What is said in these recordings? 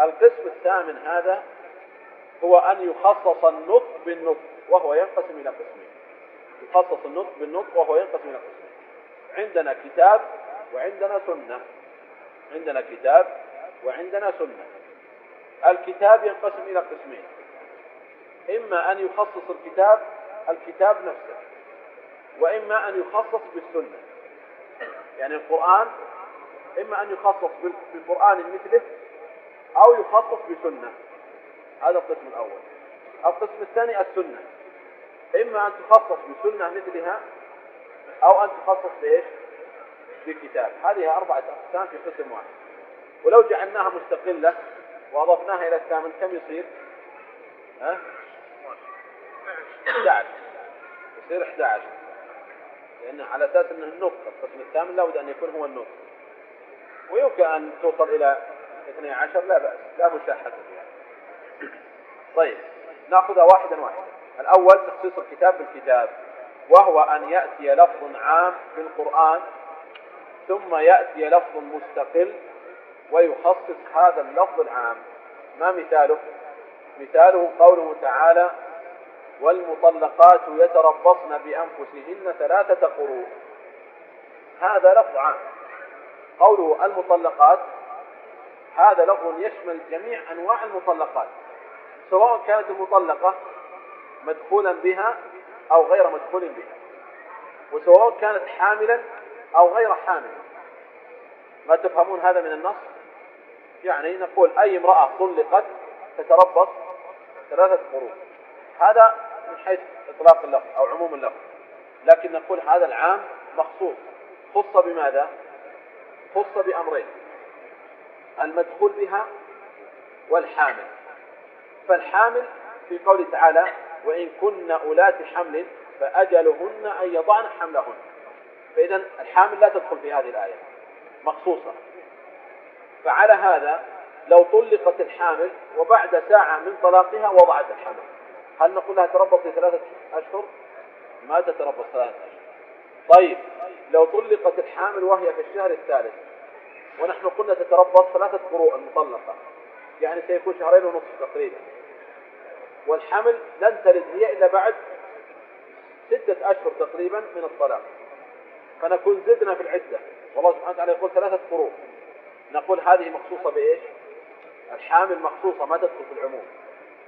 القسم الثامن هذا هو أن يخصص النطق بالنطق وهو ينقسم إلى قسمين. يخصص النطق بالنطق وهو ينقسم إلى قسمين. عندنا كتاب وعندنا سنة. عندنا كتاب وعندنا سنة. الكتاب ينقسم إلى قسمين. إما أن يخصص الكتاب الكتاب نفسه وإما أن يخصص بالسنة. يعني القرآن إما أن يخصص بالقرآن مثله أو يخصص بسنة. هذا القسم الأول. القسم الثاني السنة. إما أن تخصص بسنة مثلها أو أن تخصص بإيش بكتاب. هذه أربعة أقسام في قسم واحد. ولو جعلناها مستقلة وأضفناها إلى الثامن كم يصير؟ ها؟ 11 يصير 11 لأنه على أساس أنه النطق القسم الثامن لابد أن يكون هو النطق. ويمكن أن توصل إلى 12 لا بأس لا مشاحة فيها. طيب نأخذها واحدا واحدا. الأول تخصيص الكتاب بالكتاب وهو أن يأتي لفظ عام في القرآن ثم يأتي لفظ مستقل ويخصص هذا اللفظ العام. ما مثاله؟ مثاله قوله تعالى والمطلقات يتربصن بأنفسهن ثلاثة قروء هذا لفظ عام. قوله المطلقات هذا لفظ يشمل جميع أنواع المطلقات سواء كانت المطلقة مدخولا بها أو غير مدخول بها وسواء كانت حاملا أو غير حامل. ما تفهمون هذا من النص؟ يعني نقول أي امرأة طلقت تتربص ثلاثة قروء هذا من حيث إطلاق اللفظ أو عموم اللفظ. لكن نقول هذا العام مخصوص. خص بماذا؟ خص بأمرين. المدخول بها والحامل. فالحامل في قوله تعالى وإن كن أولات حمل فأجلهن أن يضعن حملهن. فإذا الحامل لا تدخل في هذه الآية مخصوصة. فعلى هذا لو طلقت الحامل وبعد ساعة من طلاقها وضعت الحمل هل نقول لها تربصي ثلاثة أشهر؟ ما تتربص ثلاثة أشهر. طيب لو طلقت الحامل وهي في الشهر الثالث ونحن قلنا تتربص ثلاثة قروء المطلقة. يعني سيكون شهرين ونصف تقريبا. والحمل لن تلد هي إلا بعد ستة أشهر تقريبا من الطلاق. فنكون زدنا في العدة. والله سبحانه وتعالى يقول ثلاثة قروء نقول هذه مخصوصة بإيش؟ الحامل مخصوصة ما تدخل في العموم.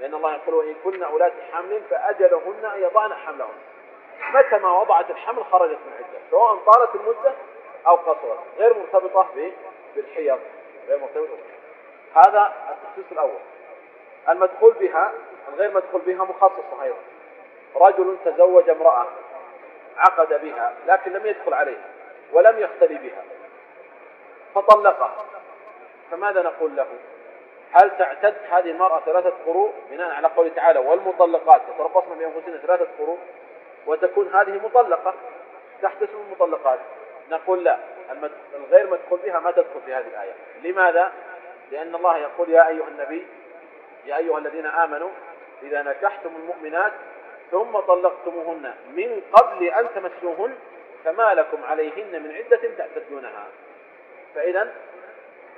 لأن الله يقول وإن كن أولاد حمل فأجلهن أن يضعن حملهن. متى ما وضعت الحمل خرجت من العدة. سواء طالت المدة أو قصرت. غير مرتبطة بالحيض غير مرتبطة هذا التخصيص الأول. المدخول بها الغير مدخول بها مخصصة أيضا. رجل تزوج امرأة عقد بها لكن لم يدخل عليها ولم يختلي بها. فطلقها. فماذا نقول له؟ هل تعتد هذه المرأة ثلاثة قروء بناء على قوله تعالى والمطلقات يتربصن بأنفسهن ثلاثة قروء وتكون هذه مطلقة. تحت اسم المطلقات. نقول لا. الغير مدخول بها ما تدخل في هذه الآية. لماذا؟ لأن الله يقول يا أيها النبي يا أيها الذين آمنوا إذا نكحتم المؤمنات ثم طلقتموهن من قبل أن تمسوهن فما لكم عليهن من عدة تعتدونها. فإذا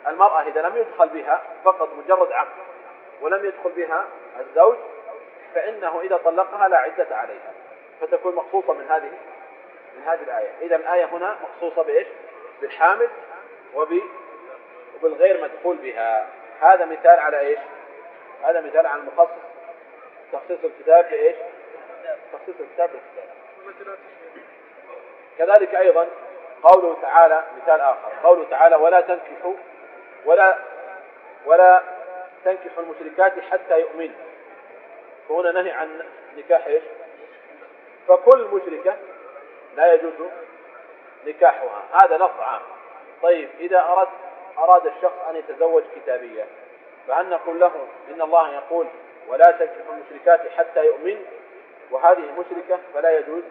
المرأة إذا لم يدخل بها فقط مجرد عقد ولم يدخل بها الزوج فإنه إذا طلقها لا عدة عليها. فتكون مخصوصة من هذه من هذه الآية. إذا الآية هنا مخصوصة بإيش؟ بالحامل وب وبالغير مدخول بها. هذا مثال على إيش؟ هذا مثال على المخصص. تخصيص الكتاب بإيش؟ تخصيص الكتاب بالكتاب. كذلك أيضا قوله تعالى مثال آخر. قوله تعالى ولا تنكحوا ولا ولا تنكحوا المشركات حتى يؤمنوا. فهنا نهي عن نكاح إيش؟ فكل مشركة لا يجوز نكاحها. هذا لفظ عام. طيب إذا أراد أراد الشخص أن يتزوج كتابية فهل نقول له إن الله يقول ولا تنكحوا المشركات حتى يؤمن؟ وهذه مشركة فلا يجوز.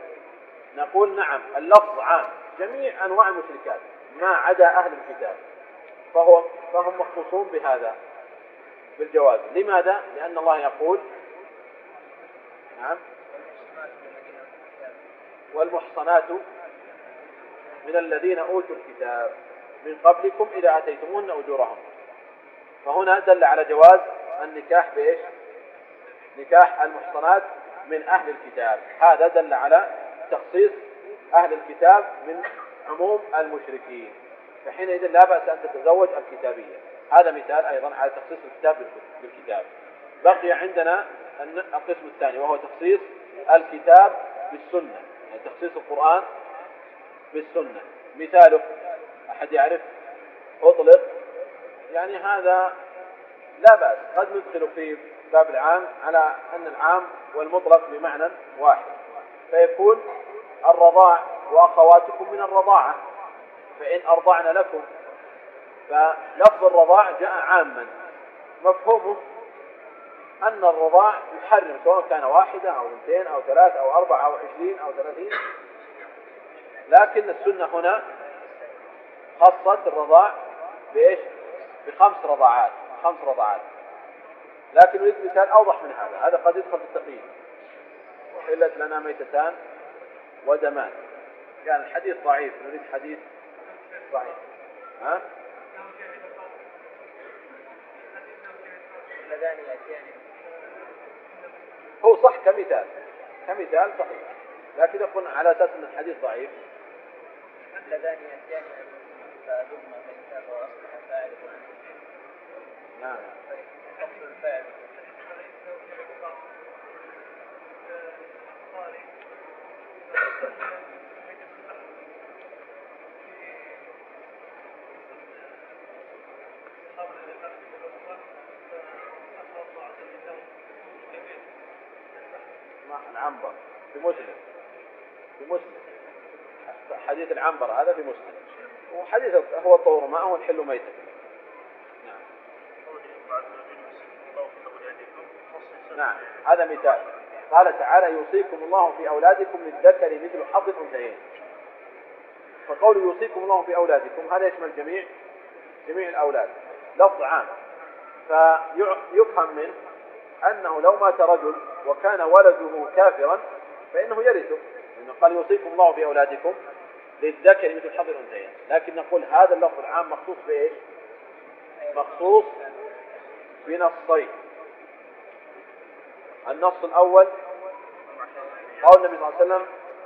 نقول نعم اللفظ عام. جميع أنواع المشركات ما عدا أهل الكتاب. فهو فهم مخصوصون بهذا بالجواز. لماذا؟ لأن الله يقول نعم. والمحصنات من الذين أوتوا الكتاب من قبلكم إذا أتيتمون أجورهم. فهنا دل على جواز النكاح بإيش؟ نكاح المحصنات من أهل الكتاب. هذا دل على تخصيص أهل الكتاب من عموم المشركين. فحينئذ لا بأس أن تتزوج الكتابية. هذا مثال أيضا على تخصيص الكتاب بالكتاب. بقي عندنا القسم الثاني وهو تخصيص الكتاب بالسنة. يعني تخصيص القرآن بالسنة. مثاله أحد يعرف؟ أطلق. يعني هذا لا بأس قد ندخل في باب العام على أن العام والمطلق بمعنى واحد. فيكون الرضاع وأخواتكم من الرضاعة. فإن أرضعن لكم فلفظ الرضاع جاء عاما. مفهومه أن الرضاع يحرم سواء كان واحدة أو اثنتين أو ثلاث أو أربعة أو عشرين أو ثلاثين. لكن السنة هنا خصت الرضاع بإيش؟ بخمس رضاعات خمس رضاعات. لكن نريد مثال أوضح من هذا. هذا قد يدخل في التقييد. وحلت لنا ميتتان ودمان. كان الحديث ضعيف. نريد حديث ضعيف. ها؟ هو صح كمثال. كمثال صحيح. لكن يكون على أساس أن الحديث ضعيف. اللذان ياتيان فدهما فان وأصبح فاعله نعم. الفاعل. العنبر. في مسلم في مسلم. حديث العنبر هذا في مسلم. وحديث هو الطهور ماء والحل ميتة. نعم. نعم. هذا مثال. قال تعالى يوصيكم الله في أولادكم للذكر مثل حظ الأنثيين. فقول يوصيكم الله في أولادكم هذا يشمل جميع جميع الأولاد. لفظ عام فيفهم منه أنه لو مات رجل وكان ولده كافرا فإنه يرثه. لأنه قال يوصيكم الله في أولادكم للذكر مثل حظ الأنثيين لكن نقول هذا اللفظ العام مخصوص بإيش؟ مخصوص بنصين النص الأول قول النبي صلى الله عليه وسلم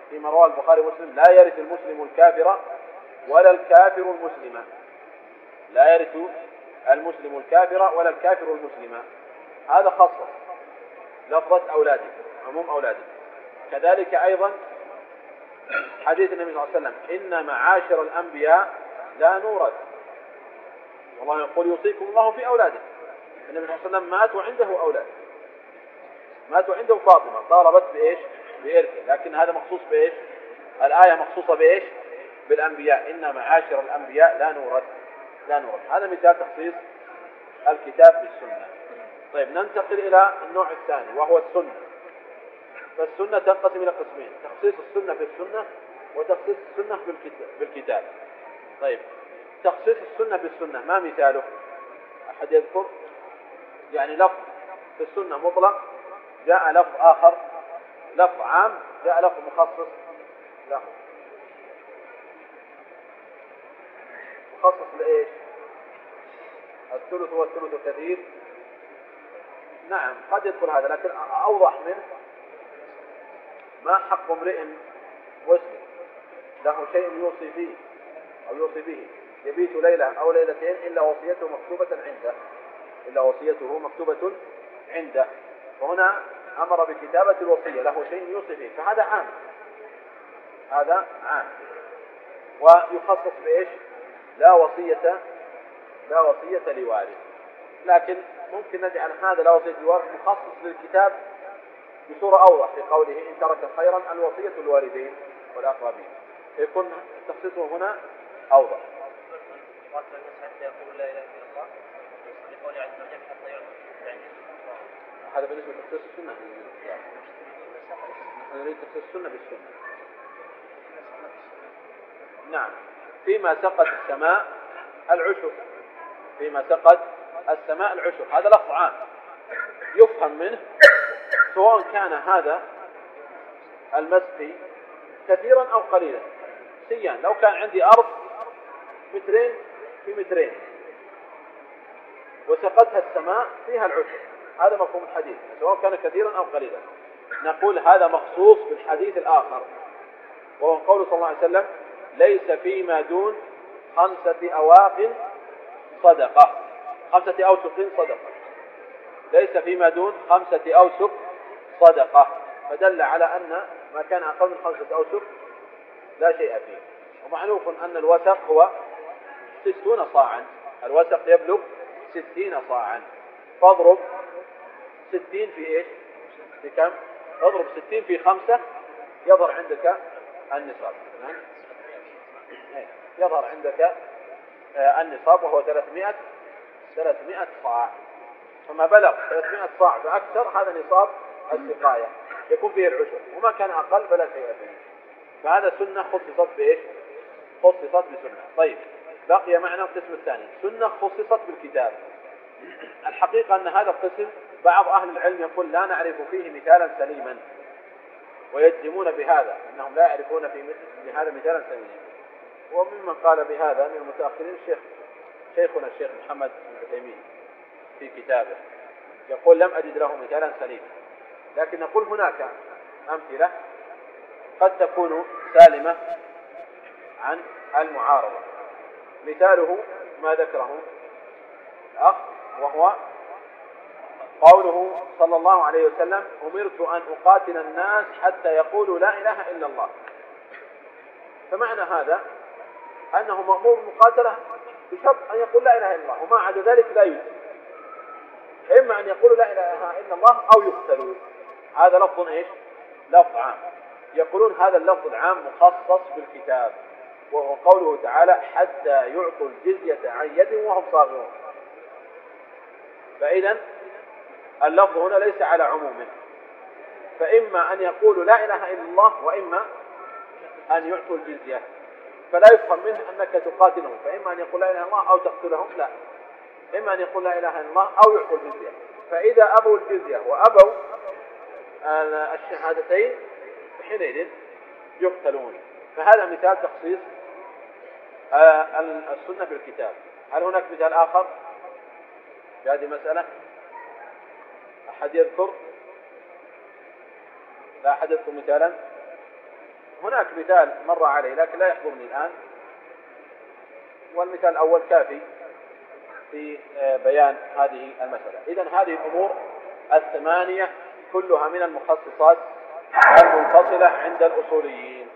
فيما رواه البخاري ومسلم لا يرث المسلم الكافر ولا الكافر المسلم. لا يرث المسلم الكافر ولا الكافر المسلم. هذا خاصة. لفظة أولادك عموم أولادك. كذلك أيضا حديث النبي صلى الله عليه وسلم إن معاشر الأنبياء لا نورث والله يقول يوصيكم الله في أولادك النبي صلى الله عليه وسلم مات وعنده أولاد. مات وعنده فاطمة طالبت بإيش؟ بإرثه لكن هذا مخصوص بإيش؟ الآية مخصوصة بإيش؟ بالأنبياء. إن معاشر الأنبياء لا نورث لا نورث هذا مثال تخصيص الكتاب بالسنة. طيب ننتقل إلى النوع الثاني وهو السنة. فالسنة تنقسم إلى قسمين تخصيص السنة بالسنة وتخصيص السنة بالكتاب طيب تخصيص السنة بالسنة ما مثاله؟ أحد يذكر؟ يعني لفظ في السنة مطلق جاء لفظ آخر لفظ عام جاء لفظ مخصص له مخصص لإيش؟ الثلث والثلث كثير. نعم قد يدخل هذا لكن أوضح منه. ما حق امرئ مسلم له شيء يوصي فيه أو يوصي به. يبيت ليلة أو ليلتين إلا وصيته مكتوبة عنده. إلا وصيته مكتوبة عنده. وهنا أمر بكتابة الوصية. له شيء يوصي فيه. فهذا عام. هذا عام. ويخصص بإيش؟ لا وصية لا وصية لوارث. لكن ممكن نجعل هذا لا وصية لوارث مخصص للكتاب بصورة أوضح في قوله إن ترك خيرا الوصية الوالدين والأقربين. فيكون تخصيصه هنا أوضح. هذا بالنسبة لتخصيص السنة. نحن نريد تخصيص السنة بالسنة. نعم. فيما سقط السماء العشر فيما سقط السماء العشر هذا لفظ عام. يفهم منه سواء كان هذا المسقي كثيرا أو قليلا. سيان لو كان عندي أرض مترين في مترين وسقتها السماء فيها العشر هذا مفهوم الحديث سواء كان كثيرا أو قليلا. نقول هذا مخصوص بالحديث الآخر وهو قول صلى الله عليه وسلم ليس فيما دون خمسة أواق صدقة. خمسة أوسق صدقة. ليس فيما دون خمسة أوسق صدقة فدل على أن ما كان أقل من خمسة أوسق لا شيء فيه. ومعروف أن الوسق هو ستون صاعا. الوسق يبلغ ستين صاعا. فاضرب ستين في إيش؟ في كم؟ اضرب ستين في خمسة يظهر عندك النصاب. إيه. يظهر عندك آه، النصاب وهو 300 300 صاع. فما بلغ 300 صاع فأكثر هذا نصاب السقاية يكون فيه العشر وما كان أقل فلا شيء فيه. فهذا سنة خصصت بإيش؟ خصصت بسنة. طيب. بقي معنا القسم الثاني. سنة خصصت بالكتاب. الحقيقة أن هذا القسم بعض أهل العلم يقول لا نعرف فيه مثالا سليما. ويجزمون بهذا. أنهم لا يعرفون في هذا مثالا سليما. وممن قال بهذا من المتأخرين الشيخ شيخنا الشيخ محمد بن عثيمين في كتابه. يقول لم أجد له مثالا سليما. لكن نقول هناك أمثلة قد تكون سالمة عن المعارضة. مثاله ما ذكره الأخ وهو قوله صلى الله عليه وسلم أمرت أن أقاتل الناس حتى يقولوا لا إله إلا الله. فمعنى هذا أنه مأمور بالمقاتلة بشرط أن يقول لا إله إلا الله وما عدا ذلك لا يجزي. إما أن يقولوا لا إله إلا الله أو يقتلوا هذا لفظ إيش؟ لفظ عام. يقولون هذا اللفظ العام مخصص بالكتاب وهو قوله تعالى حتى يعطوا الجزية عن يد وهم صاغرون. فإذا اللفظ هنا ليس على عمومه فإما أن يقولوا لا إله إلا الله وإما أن يعطوا الجزية. فلا يفهم منه أنك تقاتلهم. فإما أن يقول لا إله إلا الله أو تقتلهم لا. إما أن يقول لا إله إلا الله أو يعطوا الجزية. فإذا أبوا الجزية وأبوا الشهادتين حينئذ يقتلون. فهذا مثال تخصيص آه، السنة في الكتاب هل هناك مثال آخر؟ في هذه المسألة؟ أحد يذكر؟ لا أحد يذكر مثالا؟ هناك مثال مر علي لكن لا يحضرني الآن. والمثال الأول كافي في آه، بيان هذه المسألة. إذا هذه الأمور الثمانية كلها من المخصصات المنفصلة عند الأصوليين.